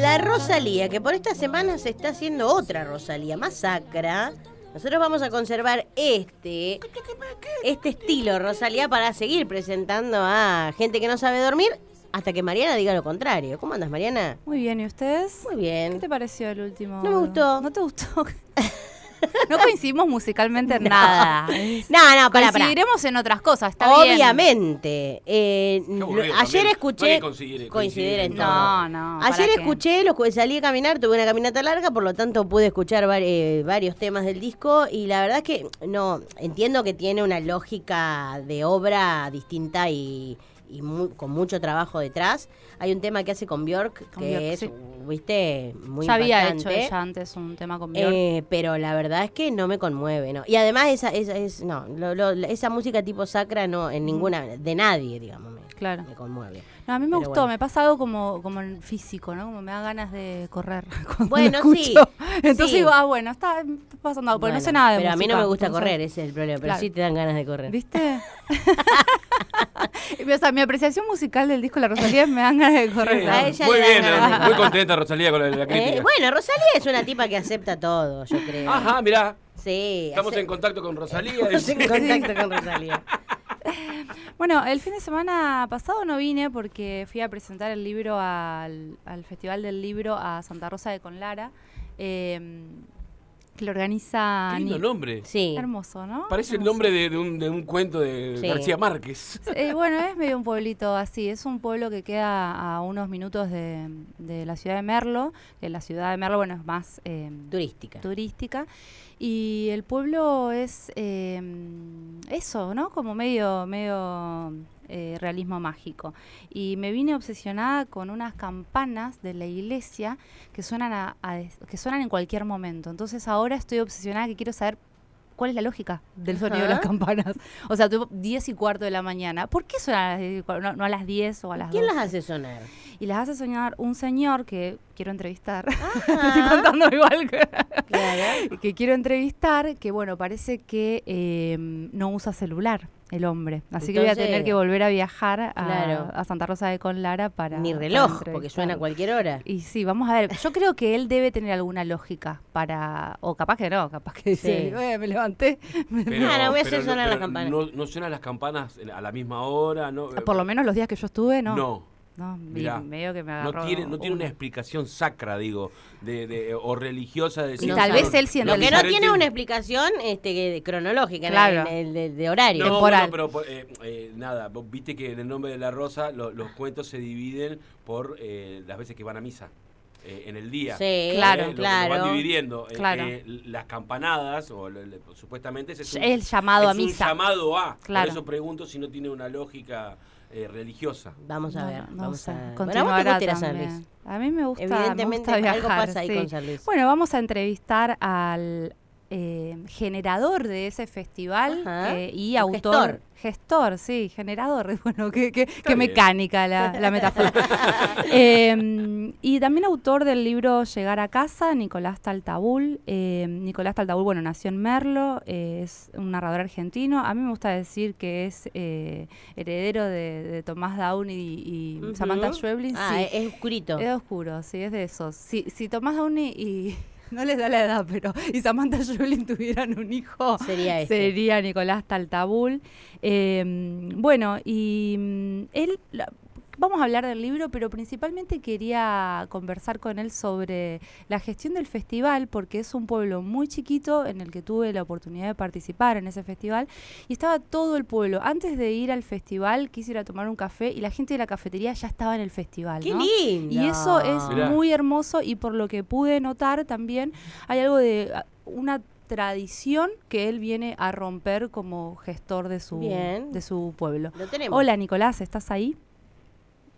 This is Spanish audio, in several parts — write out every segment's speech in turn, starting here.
La Rosalía, que por esta semana se está haciendo otra Rosalía, más sacra. Nosotros vamos a conservar este, este estilo Rosalía para seguir presentando a gente que no sabe dormir hasta que Mariana diga lo contrario. ¿Cómo andas, Mariana? Muy bien, ¿y ustedes? Muy bien. ¿Qué te pareció el último? No me gustó. ¿No te gustó? no coincidimos musicalmente en nada. No, no, para, para. Coincidiremos en otras cosas, está bien. Obviamente. Eh, Qué aburrido ayer también. escuché. No que coincidir-. No, no. ¿para Ayer escuché, los, salí a caminar, tuve una caminata larga, por lo tanto pude escuchar eh, varios temas del disco y la verdad es que no, entiendo que tiene una lógica de obra distinta y, y mu- con mucho trabajo detrás. Hay un tema que hace con Bjork Con que Björk, es, sí. Viste, muy Ya había hecho ella antes un tema con. Eh, pero la verdad es que no me conmueve, ¿no? Y además esa, esa, es, no, lo- lo- esa música tipo sacra no, en ninguna, de nadie, digamos, me, Claro. me conmueve. No, a mí me Pero gustó, bueno. me pasa algo como, como en físico, ¿no? Como me da ganas de correr. cuando Bueno, sí, escucho. Entonces sí. digo, ah, bueno, está, está pasando algo, porque no sé nada de Pero a mí no me gusta entonces- correr, ese es el problema, pero Claro. sí te dan ganas de correr. ¿Viste? o sea, mi apreciación musical del disco La Rosalía me dan ganas de correr. Sí, A ella muy bien, eh, muy contenta Rosalía con la, la crítica. Eh, bueno, Rosalía es una tipa que acepta todo, yo creo. Ajá, mirá, Sí. estamos en contacto con Rosalía. Estamos en contacto con Rosalía. Bueno, el fin de semana pasado no vine porque fui a presentar el libro al, al Festival del Libro a Santa Rosa de Conlara, eh, que lo organiza... Qué lindo Ni- nombre. Sí. Hermoso, ¿no? Parece el nombre de, de un, de un cuento de Sí. García Márquez. Eh, bueno, es medio un pueblito así. Es un pueblo que queda a unos minutos de, de la ciudad de Merlo. Que la ciudad de Merlo, bueno, es más eh, Turística. turística. Y el pueblo es eh, eso, ¿no? Como medio, medio eh, realismo mágico. Y me vine obsesionada con unas campanas de la iglesia que suenan, a, que suenan en cualquier momento. Entonces ahora estoy obsesionada que quiero saber cuál es la lógica del sonido de las campanas. O sea, tipo 10 y cuarto de la mañana. ¿Por qué suenan a las 10 y cuarto, no, no a las 10 o a las ¿Quién 12? las hace sonar? Y las hace soñar un señor que quiero entrevistar. Te estoy contando igual que Claro. que quiero entrevistar, que bueno, parece que eh, no usa celular el hombre. Así que voy a tener que volver a viajar a, claro. a Santa Rosa de Conlara para... Ni para reloj, porque entrevistarlo. suena a cualquier hora. Y sí, vamos a ver. Yo creo que él debe tener alguna lógica para... O capaz que no, capaz que dice, Sí. "Eh, me levanté. me- Pero, Ah, no, voy a hacer sonar las campanas. No, no suenan las campanas a la misma hora, ¿no? Por lo menos los días que yo estuve, no. No. No, y Mirá, medio que me No tiene, no tiene una un- explicación sacra, digo, de, de- o religiosa de decir, Y tal vez él siendo Lo que no tiene una explicación este, que- cronológica, en Claro. el- en el de, de horario. No, temporal. bueno, pero eh, eh, nada, vos viste que en el nombre de la rosa lo- los cuentos se dividen por eh, las veces que van a misa eh, en el día. Sí, Claro, Eh, lo- lo claro. van dividiendo. Eh, Claro. eh, las campanadas, o le- le- supuestamente ese es un, El llamado es a un misa. llamado a. Claro. Por eso pregunto si no tiene una lógica eh, religiosa. Vamos a No, ver. no, vamos sé. a Bueno, a vos te Continuará gusta ir a San. Luis. A mí me gusta, me Evidentemente gusta algo viajar, pasa ahí sí. con San Luis. Bueno, vamos a entrevistar al eh, generador de ese festival y autor. gestor. Gestor, sí, generador. Bueno, qué, qué- qué bien. mecánica la, la metáfora. Eh, y también autor del libro Llegar a casa, Nicolás Taltabul. Eh, Nicolás Taltabul, bueno, nació en Merlo, eh, es un narrador argentino. A mí me gusta decir que es eh, heredero de, de Tomás Down y. Samantha Schweblin. Ah, sí. es, es oscurito. Es oscuro, sí, es de esos. Si, si Tomás Downey y. No les da la edad, pero. Y Samantha Schweblin tuvieran un hijo. Sería este. Sería Nicolás Taltabul. Eh, bueno, y mm, él. Vamos a hablar del libro, pero principalmente quería conversar con él sobre la gestión del festival, porque es un pueblo muy chiquito en el que tuve la oportunidad de participar en ese festival, y estaba todo el pueblo. Antes de ir al festival, quise ir a tomar un café y la gente de la cafetería ya estaba en el festival. ¡Qué ¿no? lindo! Y eso es Mirá. muy hermoso y por lo que pude notar también hay algo de ah, una tradición que él viene a romper como gestor de su, Bien. de su pueblo. Lo tenemos. Hola Nicolás, ¿estás ahí?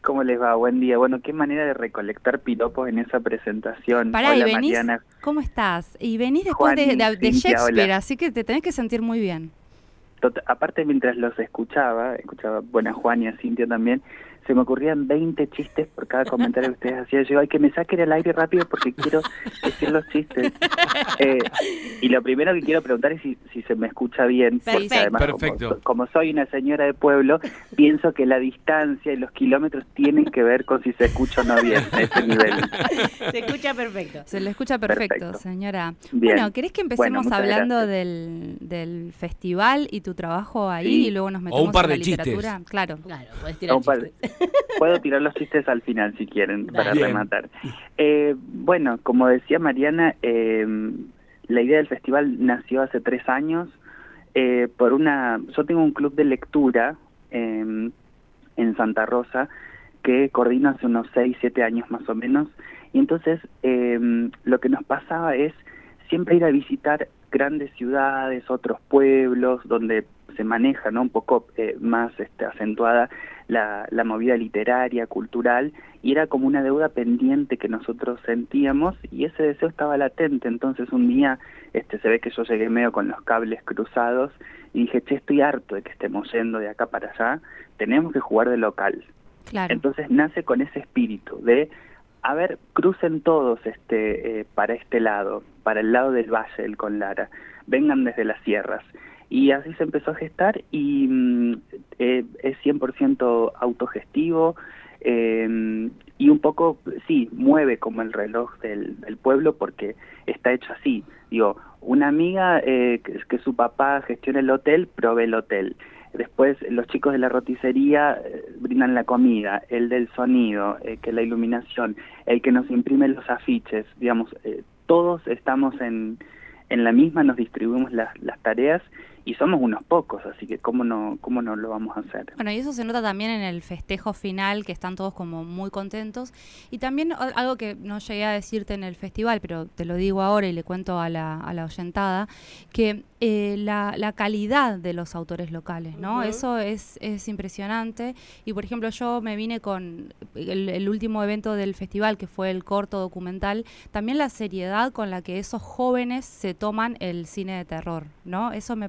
¿Cómo les va? Buen día. Bueno, qué manera de recolectar piropos en esa presentación. Pará, Hola, y venís, Mariana. ¿cómo estás? Y venís después de, Juan y de- de Cintia, Shakespeare, hola. así que te tenés que sentir muy bien. Aparte, mientras los escuchaba, escuchaba bueno, a Juan y a Cintia también, se me ocurrían 20 chistes por cada comentario que ustedes hacían. Yo ay, que me saquen el aire rápido porque quiero los chistes. Eh, y lo primero que quiero preguntar es si, si se me escucha bien. Porque Perfecto. además, como- Perfecto. Como, soy una señora de pueblo, pienso que la distancia y los kilómetros tienen que ver con si se escucha o no bien a ese nivel. Se escucha perfecto. Se le escucha perfecto, Perfecto. señora. Bien. Bueno, ¿querés que empecemos hablando del, del festival y tu trabajo ahí Sí. y luego nos metemos un par en la de chistes. literatura? Claro. Claro, puedes tirar Un par- chistes. Puedo tirar los chistes al final si quieren, para Bien. rematar. Eh, bueno, como decía Mariana, eh, la idea del festival nació hace tres años eh, por una... Yo tengo un club de lectura eh, en Santa Rosa que coordino hace unos seis, siete años más o menos. Y entonces eh, lo que nos pasaba es siempre ir a visitar grandes ciudades, otros pueblos, donde se maneja ¿no? un poco eh, más este, acentuada la, la movida literaria, cultural, y era como una deuda pendiente que nosotros sentíamos y ese deseo estaba latente. Entonces un día este, se ve que yo llegué medio con los cables cruzados y dije, che, estoy harto de que estemos yendo de acá para allá, tenemos que jugar de local. Claro. Entonces nace con ese espíritu de, a ver, crucen todos este eh, para este lado, para el lado del valle, el Conlara, vengan desde las sierras. Y así se empezó a gestar y mm, eh, es 100% autogestivo eh, y un poco, sí, mueve como el reloj del, del pueblo porque está hecho así. Digo, una amiga eh, que, su papá gestiona el hotel, provee el hotel. Después los chicos de la roticería eh, brindan la comida, el del sonido, eh, que la iluminación, el que nos imprime los afiches, digamos, eh, todos estamos en, en la misma, nos distribuimos las, las tareas y somos unos pocos, así que cómo no, cómo no lo vamos a hacer. Bueno, y eso se nota también en el festejo final, que están todos como muy contentos. Y también algo que no llegué a decirte en el festival, pero te lo digo ahora y le cuento a la, a la oyentada, que eh, la, la calidad de los autores locales, ¿no? Eso es, es impresionante. Y por ejemplo, yo me vine con el, el último evento del festival, que fue el corto documental, también la seriedad con la que esos jóvenes se toman el cine de terror, ¿no? Eso me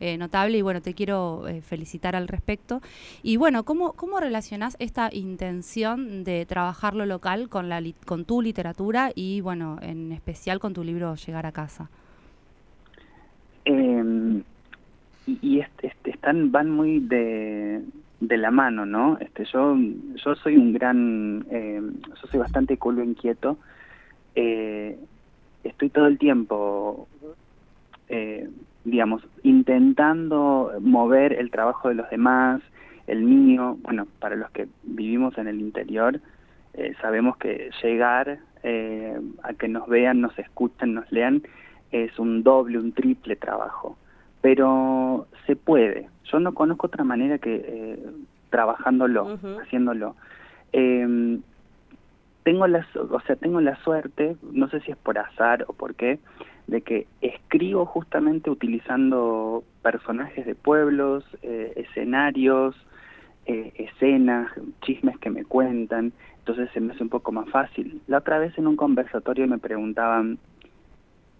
eh, notable y bueno, te quiero eh, felicitar al respecto. Y bueno, ¿cómo, cómo relacionás esta intención de trabajar lo local con, la, con tu literatura y bueno, en especial con tu libro Llegar a casa? Eh, y y este, este, están van muy de, de la mano, ¿no? Este, yo yo soy un gran, eh, yo soy bastante culo inquieto. Eh, estoy todo el tiempo, digamos, intentando mover el trabajo de los demás, el mío. Bueno, para los que vivimos en el interior, eh, sabemos que llegar eh, a que nos vean, nos escuchen, nos lean, es un doble, un triple trabajo. Pero se puede. Yo no conozco otra manera que eh, trabajándolo, Ujú. haciéndolo. Eh, tengo la, o sea, tengo la suerte, no sé si es por azar o por qué, de que escribo justamente utilizando personajes de pueblos, eh, escenarios, eh, escenas, chismes que me cuentan, entonces se me hace un poco más fácil. La otra vez en un conversatorio me preguntaban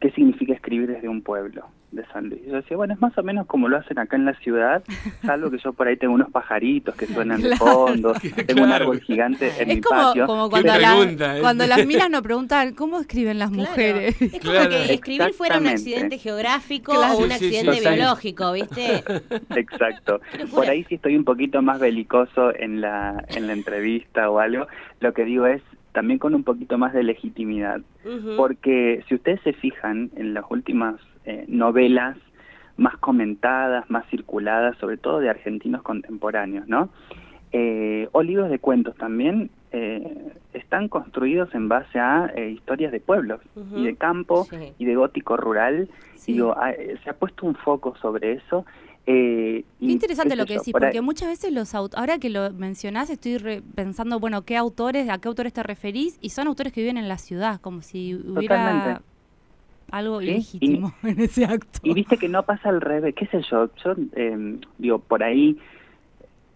qué significa escribir desde un pueblo de San Luis. Yo decía, bueno, es más o menos como lo hacen acá en la ciudad, salvo que yo por ahí tengo unos pajaritos que suenan de fondo, tengo un árbol gigante en mi Es como, patio. como Qué cuando, la- pregunta, ¿eh? cuando las minas nos preguntan cómo escriben las Claro. mujeres. Es como Claro. que escribir fuera un accidente geográfico Claro. o un Sí, sí, sí. accidente biológico, ¿viste? Exacto. Por ahí sí estoy un poquito más belicoso en la, en la entrevista o algo. Lo que digo es también con un poquito más de legitimidad. Porque si ustedes se fijan en las últimas eh, novelas más comentadas, más circuladas, sobre todo de argentinos contemporáneos, ¿no? Eh, o libros de cuentos también, eh, están construidos en base a eh, historias de pueblos y de campo Sí. y de gótico rural. Sí. Digo, ah, eh, se ha puesto un foco sobre eso. Eh, Qué interesante lo que decís, porque muchas veces los autores, ahora que lo mencionás, estoy re- pensando, bueno, qué autores, a qué autores te referís, y son autores que viven en la ciudad, como si hubiera Totalmente. algo Sí, ilegítimo en ese acto. Y viste que no pasa al revés, qué sé yo, yo eh, digo, por ahí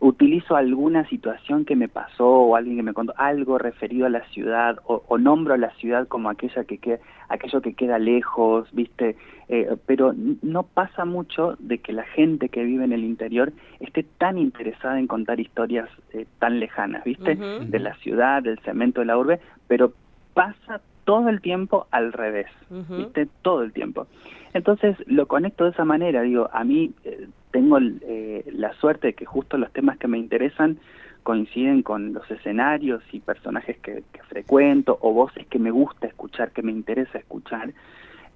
utilizo alguna situación que me pasó o alguien que me contó algo referido a la ciudad o, nombro a la ciudad como aquella que queda, aquello que queda lejos, viste, eh, pero no pasa mucho de que la gente que vive en el interior esté tan interesada en contar historias eh, tan lejanas, viste, de la ciudad, del cemento de la urbe, pero pasa todo el tiempo al revés, viste, todo el tiempo. Entonces lo conecto de esa manera, digo, a mí eh, tengo eh, la suerte de que justo los temas que me interesan coinciden con los escenarios y personajes que, frecuento o voces que me gusta escuchar, que me interesa escuchar.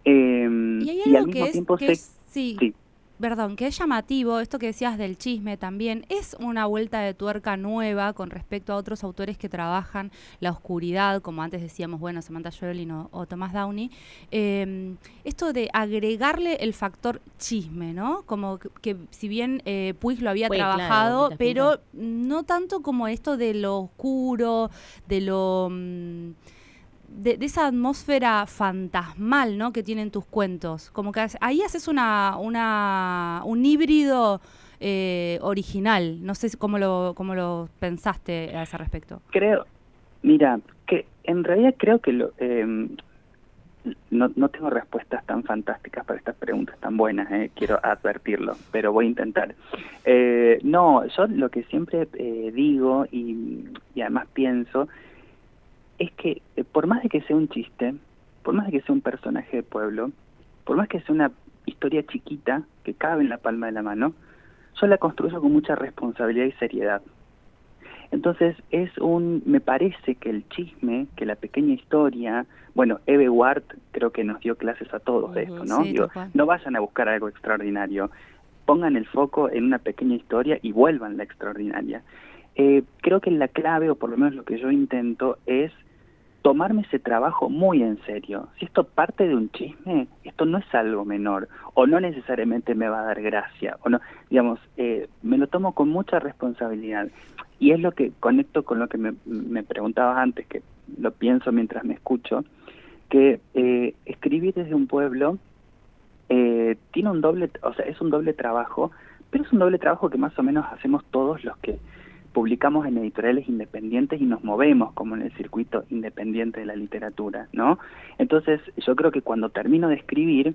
Em, y, al mismo tiempo sé, sí perdón, que es llamativo, esto que decías del chisme también, es una vuelta de tuerca nueva con respecto a otros autores que trabajan la oscuridad, como antes decíamos, bueno, Samantha Joelin o, o Thomas Downey. Em, esto de agregarle el factor chisme, ¿no? Como que, si bien eh, Puig lo había trabajado, pero no tanto como esto de lo oscuro, de lo... Mm, de, esa atmósfera fantasmal ¿no? que tienen tus cuentos. Como que ahí haces una, un híbrido eh, original. No sé cómo lo, cómo lo pensaste a ese respecto. Creo, mira, que en realidad creo que lo, em, no, no tengo respuestas tan fantásticas para estas preguntas tan buenas, eh, quiero advertirlo, pero voy a intentar. Eh, no, yo lo que siempre digo y, y además pienso es que eh, por más de que sea un chiste, por más de que sea un personaje de pueblo, por más que sea una historia chiquita que cabe en la palma de la mano, yo la construyo con mucha responsabilidad y seriedad. Entonces es un, me parece que el chisme, que la pequeña historia, bueno, Eve Ward creo que nos dio clases a todos de esto, ¿no? no vayan a buscar algo extraordinario, pongan el foco en una pequeña historia y vuelvan la extraordinaria. Eh, creo que la clave, o por lo menos lo que yo intento, es tomarme ese trabajo muy en serio. Si esto parte de un chisme, esto no es algo menor, o no necesariamente me va a dar gracia, o no, digamos, eh, me lo tomo con mucha responsabilidad. Y es lo que conecto con lo que me, me preguntabas antes, que lo pienso mientras me escucho, que eh, escribir desde un pueblo eh, tiene un doble, o sea, es un doble trabajo, pero es un doble trabajo que más o menos hacemos todos los que publicamos en editoriales independientes y nos movemos como en el circuito independiente de la literatura, ¿no? Entonces, yo creo que cuando termino de escribir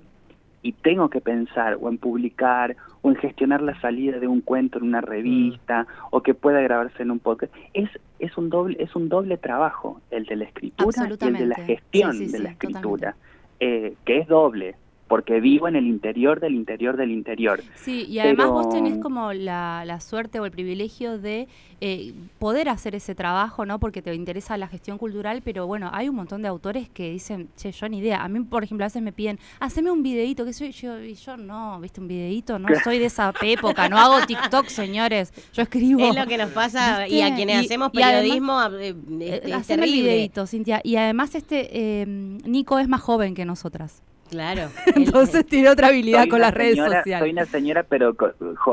y tengo que pensar o en publicar o en gestionar la salida de un cuento en una revista mm. o que pueda grabarse en un podcast, es es un doble es un doble trabajo el de la escritura y el de la gestión de la escritura, eh, que es doble, porque vivo en el interior del interior del interior. Sí, y además vos tenés como la, la, suerte o el privilegio de eh, poder hacer ese trabajo, ¿no? Porque te interesa la gestión cultural, pero bueno, hay un montón de autores que dicen, che, yo ni idea. A mí, por ejemplo, a veces me piden, haceme un videito, que soy yo, y yo no, ¿viste? Un videito, no soy de esa época, no hago TikTok, señores, yo escribo. Es lo que nos pasa y a quienes hacemos periodismo, eh, este, es el videito, Cintia. Y además este, eh, Nico es más joven que nosotras. Claro. Entonces tiene otra habilidad con las redes sociales. Soy una señora, pero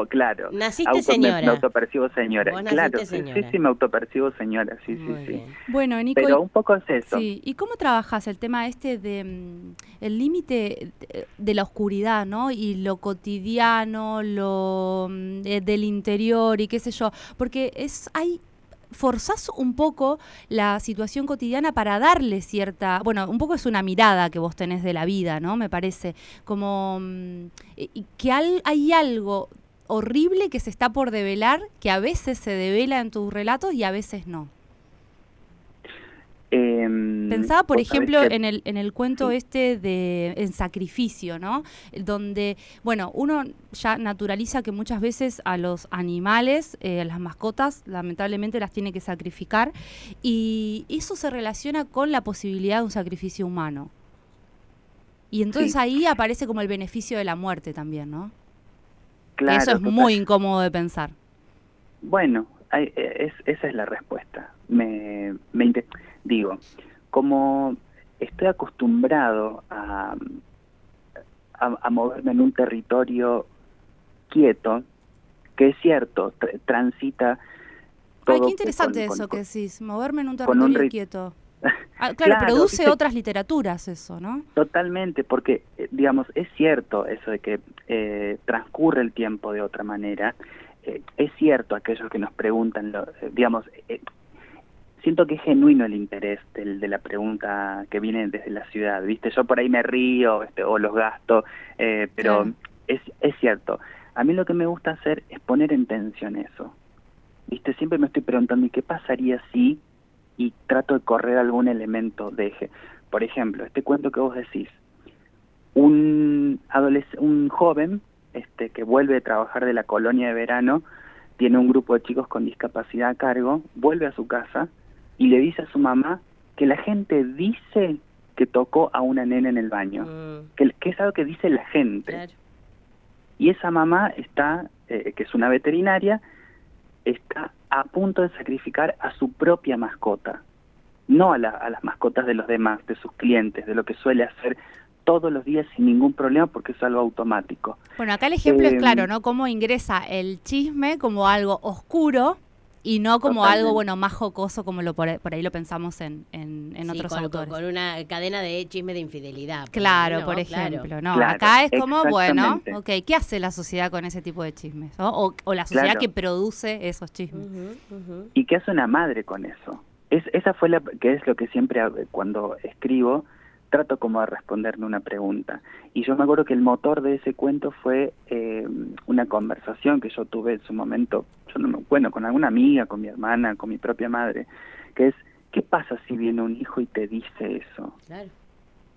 claro. Naciste señora. Me, autopercibo señora. claro, sí, sí, me autopercibo señora, sí, sí, sí. Bueno, Nico. Pero un poco es eso. Sí, ¿y cómo trabajas el tema este de mm, el límite de, la oscuridad, ¿no? Y lo cotidiano, lo mm, del interior y qué sé yo, porque es hay forzás un poco la situación cotidiana para darle cierta, bueno, un poco es una mirada que vos tenés de la vida, ¿no? Me parece, como mm, que hay algo horrible que se está por develar, que a veces se devela en tus relatos y a veces no. Em, Pensaba, por ejemplo, en el, en el cuento este de En Sacrificio, ¿no? Donde, bueno, uno ya naturaliza que muchas veces a los animales, eh, a las mascotas, lamentablemente las tiene que sacrificar, y eso se relaciona con la posibilidad de un sacrificio humano. Y entonces ahí aparece como el beneficio de la muerte también, ¿no? Claro, eso es muy incómodo de pensar. Bueno, es, esa es la respuesta. Me, me digo, como estoy acostumbrado a, a, moverme en un territorio quieto, que es cierto, transita... Ay, qué interesante eso que decís, moverme en un territorio quieto. Ah, claro, produce otras literaturas eso, ¿no? Totalmente, porque, eh, digamos, es cierto eso de que eh, transcurre el tiempo de otra manera, eh, es cierto aquellos que nos preguntan, lo, eh, digamos, siento que es genuino el interés del, de la pregunta que viene desde la ciudad, ¿viste? Yo por ahí me río este, o los gasto, eh, pero Claro. es, es cierto. A mí lo que me gusta hacer es poner en tensión eso. ¿Viste? Siempre me estoy preguntando, ¿y qué pasaría si? Y trato de correr algún elemento de eje. Por ejemplo, este cuento que vos decís, un, un joven este, que vuelve a trabajar de la colonia de verano, tiene un grupo de chicos con discapacidad a cargo, vuelve a su casa y le dice a su mamá que la gente dice que tocó a una nena en el baño, Mm, que, que es algo que dice la gente. claro. Y esa mamá está, eh, que es una veterinaria, está a punto de sacrificar a su propia mascota, no a, la- a las mascotas de los demás, de sus clientes, de lo que suele hacer todos los días sin ningún problema porque es algo automático. Bueno, acá el ejemplo es Eh, claro, ¿no? Cómo ingresa el chisme como algo oscuro y no como Totalmente. algo, bueno, más jocoso como lo por, por ahí lo pensamos en, en, en Sí, otros con, autores. con una cadena de chisme de infidelidad. Claro, ¿no? por Claro. ejemplo, no. Claro, Acá es como, bueno, ok, ¿qué hace la sociedad con ese tipo de chismes? ¿no? O, o la sociedad Claro. que produce esos chismes. ¿Y qué hace una madre con eso? Es, esa fue la, que es lo que siempre cuando escribo trato como de responderme una pregunta. Y yo me acuerdo que el motor de ese cuento fue eh, una conversación que yo tuve en su momento, yo no me, bueno, con alguna amiga, con mi hermana, con mi propia madre, que es, ¿qué pasa si viene un hijo y te dice eso? Claro.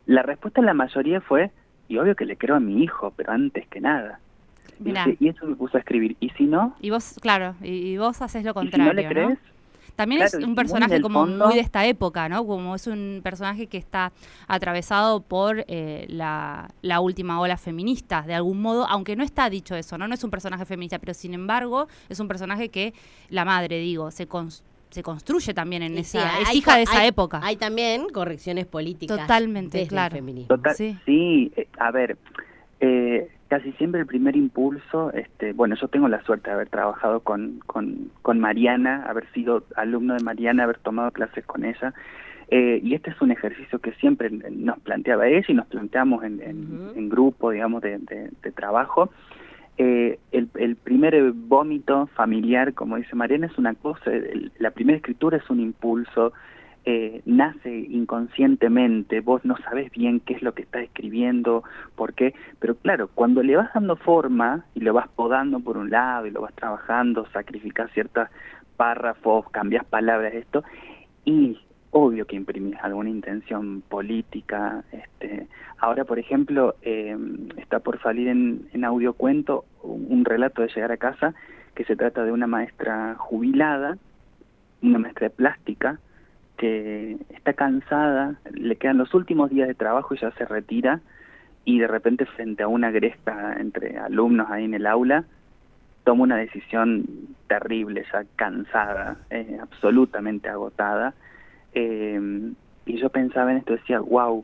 La respuesta en la mayoría fue, y obvio que le creo a mi hijo, pero antes que nada. Y, Mirá. y eso me puso a escribir. ¿Y si no? Y vos, claro, y, y vos haces lo ¿Y si contrario, no le crees? También Claro, es un personaje como fondo- muy de esta época, ¿no? Como es un personaje que está atravesado por eh, la, la última ola feminista, de algún modo, aunque no está dicho eso, ¿no? No es un personaje feminista, pero sin embargo es un personaje que la madre, digo, se, cons- se construye también en Y esa... sí, es hay hija de esa hay- época. Hay también correcciones políticas. Totalmente, desde el claro. feminismo. Total, Sí. sí, eh, a ver, eh, casi siempre el primer impulso, este, bueno, yo tengo la suerte de haber trabajado con, con, con Mariana, haber sido alumno de Mariana, haber tomado clases con ella, eh, y este es un ejercicio que siempre nos planteaba ella y nos planteamos en, en, Ujú. en grupo, digamos, de, de- de trabajo. Eh, el, el primer vómito familiar, como dice Mariana, es una cosa, el- la primera escritura es un impulso, eh, nace inconscientemente, vos no sabes bien qué es lo que estás escribiendo, por qué, pero claro, cuando le vas dando forma y lo vas podando por un lado y lo vas trabajando, sacrificas ciertos párrafos, cambias palabras, esto, y obvio que imprimís alguna intención política. Este, ahora, por ejemplo, eh, está por salir en, en audiocuento un relato de llegar a casa que se trata de una maestra jubilada, una maestra de plástica, que está cansada, le quedan los últimos días de trabajo y ya se retira y de repente frente a una gresca entre alumnos ahí en el aula toma una decisión terrible, ya cansada, eh, absolutamente agotada. Eh, y yo pensaba en esto, decía, wow,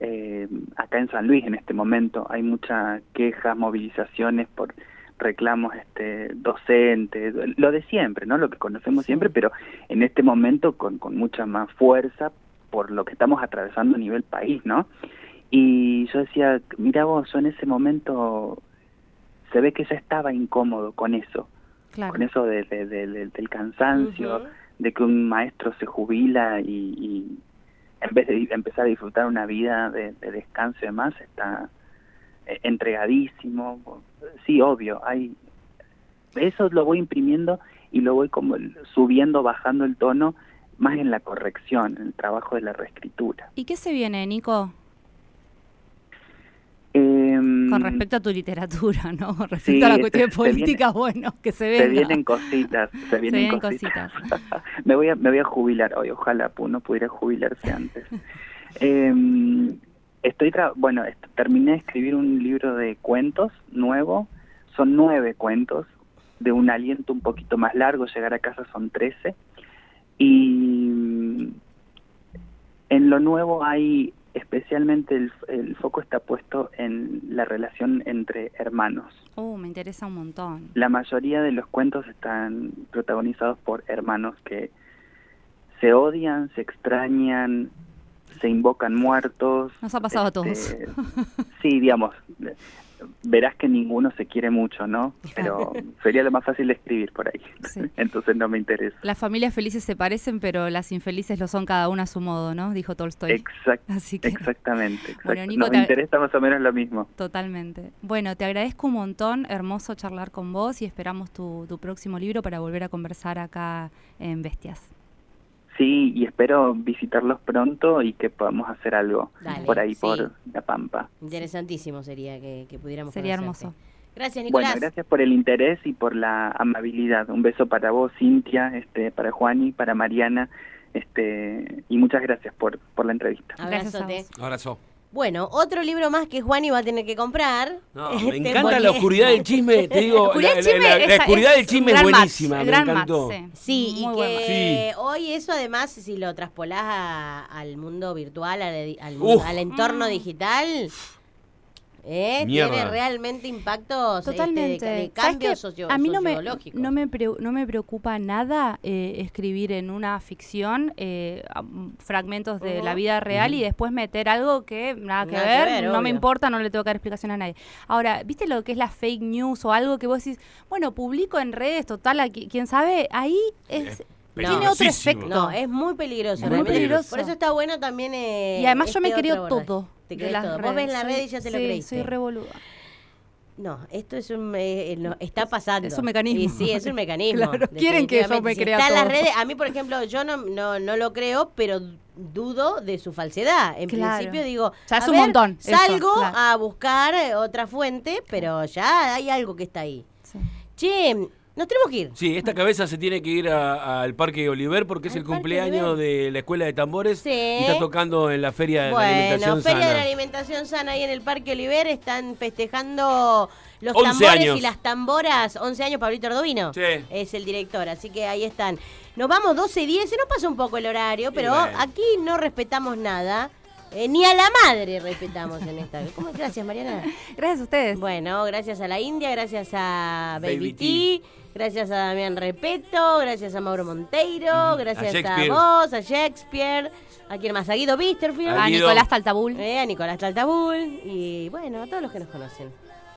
eh, acá en San Luis en este momento hay muchas quejas, movilizaciones por reclamos este docentes, lo de siempre, ¿no? Lo que conocemos siempre, pero en este momento con, con mucha más fuerza por lo que estamos atravesando a nivel país, ¿no? Y yo decía, mira vos, yo en ese momento se ve que ya estaba incómodo con eso, Claro. con eso de, de- de- de- del cansancio, de que un maestro se jubila y, y en vez de empezar a disfrutar una vida de, de descanso y demás, está entregadísimo. Sí, obvio, hay eso lo voy imprimiendo y lo voy como subiendo, bajando el tono más en la corrección, en el trabajo de la reescritura. ¿Y qué se viene, Nico? Em, Con respecto a tu literatura, ¿no? Con respecto sí, a la se- cuestión se política, bueno, que se se venga. vienen cositas, se vienen, vienen cositas. me voy a me voy a jubilar hoy, ojalá uno pudiera jubilarse antes. Em, estoy tra- bueno, est- terminé de escribir un libro de cuentos nuevo, son nueve cuentos de un aliento un poquito más largo, llegar a casa son trece y en lo nuevo hay especialmente el, el foco está puesto en la relación entre hermanos. Uh, me interesa un montón. La mayoría de los cuentos están protagonizados por hermanos que se odian, se extrañan, se invocan muertos. Nos ha pasado a todos. este, Sí, digamos, verás que ninguno se quiere mucho, ¿no? Pero sería lo más fácil de escribir por ahí. Sí. Entonces no me interesa. Las familias felices se parecen, pero las infelices lo son cada una a su modo, ¿no? Dijo Tolstoy. Exact- Así que Exactamente. exact- Bueno, Nico, Nos te- interesa más o menos lo mismo. totalmente. Bueno, te agradezco un montón, hermoso charlar con vos y esperamos tu, tu próximo libro para volver a conversar acá en Bestias. Sí, y espero visitarlos pronto y que podamos hacer algo Dale, por ahí, sí. por La Pampa. Interesantísimo sería que, que pudiéramos Sería conocerte. hermoso. Gracias, Nicolás. Bueno, gracias por el interés y por la amabilidad. Un beso para vos, Cintia, este, para Juani, para Mariana, este, y muchas gracias por, por la entrevista. Abrazote. Abrazo. Bueno, otro libro más que Juani va a tener que comprar. No, Este, me encanta porque- la oscuridad del chisme, te digo, La oscuridad la, del la- chisme la- la es- oscuridad es del chisme un es gran match, buenísima, me encantó. match, sí. Sí, y Muy que hoy eso además, si lo traspolás a- al mundo virtual, al, al- Uf. al entorno Mm. digital, eh, tiene realmente impactos este, de- Totalmente. de, ¿Sabes cambios socio- a mí no me, no, me preo- no me preocupa nada eh, escribir en una ficción eh, fragmentos de la vida real y después meter algo que nada que Nada que ver, ver, no me importa, no le tengo que dar explicación a nadie. Ahora, ¿viste lo que es la fake news o algo que vos decís, bueno, publico en redes, total, aquí, quién sabe? Ahí es, tiene otro efecto. No, es muy peligroso. Muy peligroso. Por eso está bueno también. eh, y además yo me este creo otro abordaje. todo. Te crees todo. Vos ves la Soy- red y ya te lo sí, creíste. Soy revoluda. No, esto es un eh, no, está pasando. es un mecanismo. Y sí, es un mecanismo. Claro, quieren que yo me Si crea está en las todo. redes, a mí por ejemplo, yo no, no, no lo creo, pero dudo de su falsedad. En Claro. principio digo, Ya es a un ver, montón, eso, Salgo claro. a buscar eh, otra fuente, pero ya hay algo que está ahí. Sí. Che, nos tenemos que ir. Sí, esta cabeza se tiene que ir al Parque Oliver porque es el cumpleaños Oliver. de la Escuela de Tambores Sí. y está tocando en la Feria de la Bueno, Alimentación Feria Sana. de la Alimentación Sana ahí en el Parque Oliver están festejando los 11 tambores años. y las tamboras. 11 años, Pablito Ordovino. Sí. Es el director, así que ahí están. Nos vamos 12 y 10, se nos pasa un poco el horario, pero bueno. aquí no respetamos nada. Eh, ni a la madre respetamos en esta. ¿Cómo? Gracias, Mariana. Gracias a ustedes. Bueno, gracias a la India, gracias a Baby, Baby T, gracias a Damián Repeto, gracias a Mauro Monteiro, gracias a, vos, a Shakespeare, a quien más, a Guido Bisterfield, A. Nicolás Taltabul. eh, a Nicolás Taltabul y bueno, a todos los que nos conocen.